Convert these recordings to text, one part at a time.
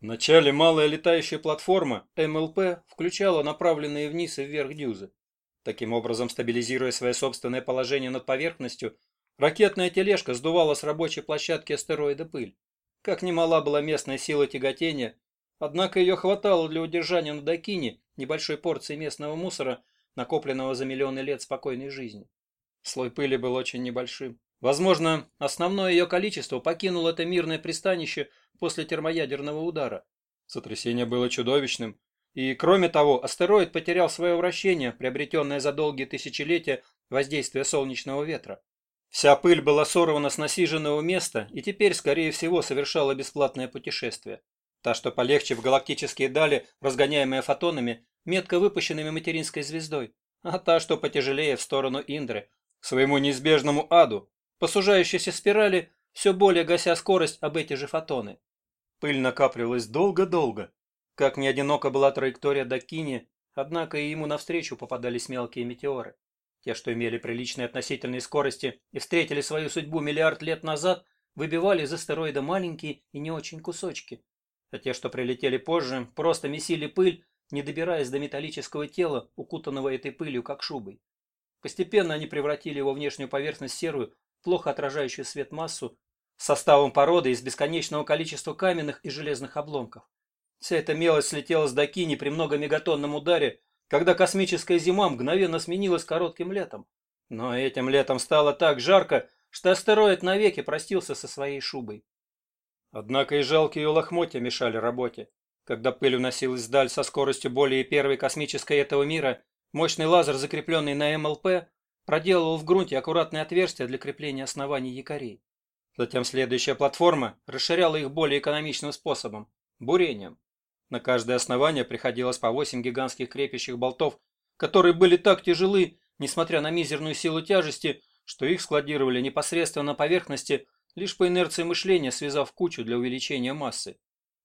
Вначале малая летающая платформа МЛП включала направленные вниз и вверх дюзы. Таким образом, стабилизируя свое собственное положение над поверхностью, ракетная тележка сдувала с рабочей площадки астероида пыль. Как немала была местная сила тяготения, однако ее хватало для удержания на Дакине небольшой порции местного мусора, накопленного за миллионы лет спокойной жизни. Слой пыли был очень небольшим. Возможно, основное ее количество покинуло это мирное пристанище после термоядерного удара. Сотрясение было чудовищным, и, кроме того, астероид потерял свое вращение, приобретенное за долгие тысячелетия воздействия солнечного ветра. Вся пыль была сорвана с насиженного места и теперь, скорее всего, совершала бесплатное путешествие. Та, что полегче в галактические дали, разгоняемая фотонами, метко выпущенными материнской звездой, а та, что потяжелее в сторону Индры, к своему неизбежному аду, по сужающейся спирали, все более гася скорость об эти же фотоны. Пыль накапливалась долго-долго. Как не одинока была траектория Дакини, однако и ему навстречу попадались мелкие метеоры. Те, что имели приличные относительные скорости и встретили свою судьбу миллиард лет назад, выбивали из астероида маленькие и не очень кусочки. А те, что прилетели позже, просто месили пыль, не добираясь до металлического тела, укутанного этой пылью как шубой. Постепенно они превратили его внешнюю поверхность серую, плохо отражающую свет массу, составом породы из бесконечного количества каменных и железных обломков. Вся эта мелочь слетела с Дакини при многомегатонном ударе, когда космическая зима мгновенно сменилась коротким летом. Но этим летом стало так жарко, что астероид навеки простился со своей шубой. Однако и жалкие лохмотья мешали работе. Когда пыль уносилась вдаль со скоростью более первой космической этого мира, мощный лазер, закрепленный на МЛП, проделывал в грунте аккуратные отверстия для крепления оснований якорей. Затем следующая платформа расширяла их более экономичным способом – бурением. На каждое основание приходилось по 8 гигантских крепящих болтов, которые были так тяжелы, несмотря на мизерную силу тяжести, что их складировали непосредственно на поверхности, лишь по инерции мышления связав кучу для увеличения массы.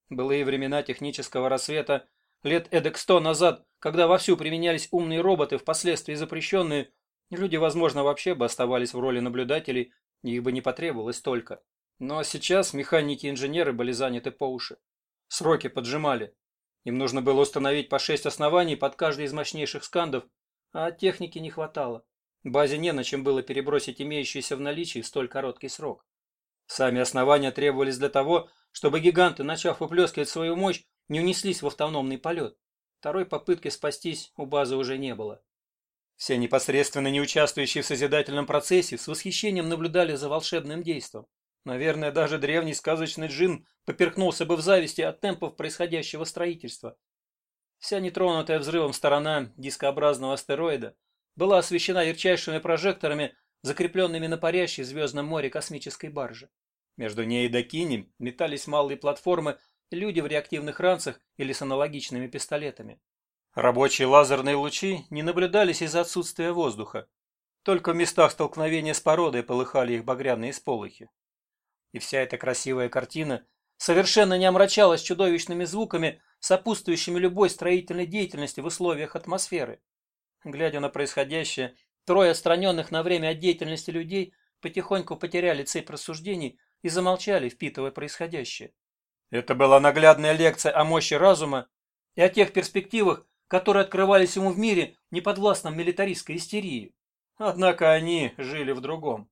Былые времена технического рассвета, лет эдак сто назад, когда вовсю применялись умные роботы, впоследствии запрещенные, люди, возможно, вообще бы оставались в роли наблюдателей их бы не потребовалось только. Но сейчас механики и инженеры были заняты по уши. Сроки поджимали. Им нужно было установить по шесть оснований под каждый из мощнейших скандов, а техники не хватало. Базе не на чем было перебросить имеющиеся в наличии в столь короткий срок. Сами основания требовались для того, чтобы гиганты, начав выплескивать свою мощь, не унеслись в автономный полет. Второй попытки спастись у базы уже не было. Все непосредственно не участвующие в созидательном процессе с восхищением наблюдали за волшебным действом. Наверное, даже древний сказочный джин поперхнулся бы в зависти от темпов происходящего строительства. Вся нетронутая взрывом сторона дискообразного астероида была освещена ярчайшими прожекторами, закрепленными на парящей звездном море космической барже. Между ней и Дакинем метались малые платформы люди в реактивных ранцах или с аналогичными пистолетами. Рабочие лазерные лучи не наблюдались из-за отсутствия воздуха. Только в местах столкновения с породой полыхали их багряные сполохи. И вся эта красивая картина совершенно не омрачалась чудовищными звуками, сопутствующими любой строительной деятельности в условиях атмосферы. Глядя на происходящее, трое отстраненных на время от деятельности людей потихоньку потеряли цепь рассуждений и замолчали, впитывая происходящее. Это была наглядная лекция о мощи разума и о тех перспективах, которые открывались ему в мире, не подвластном милитаристской истерии. Однако они жили в другом.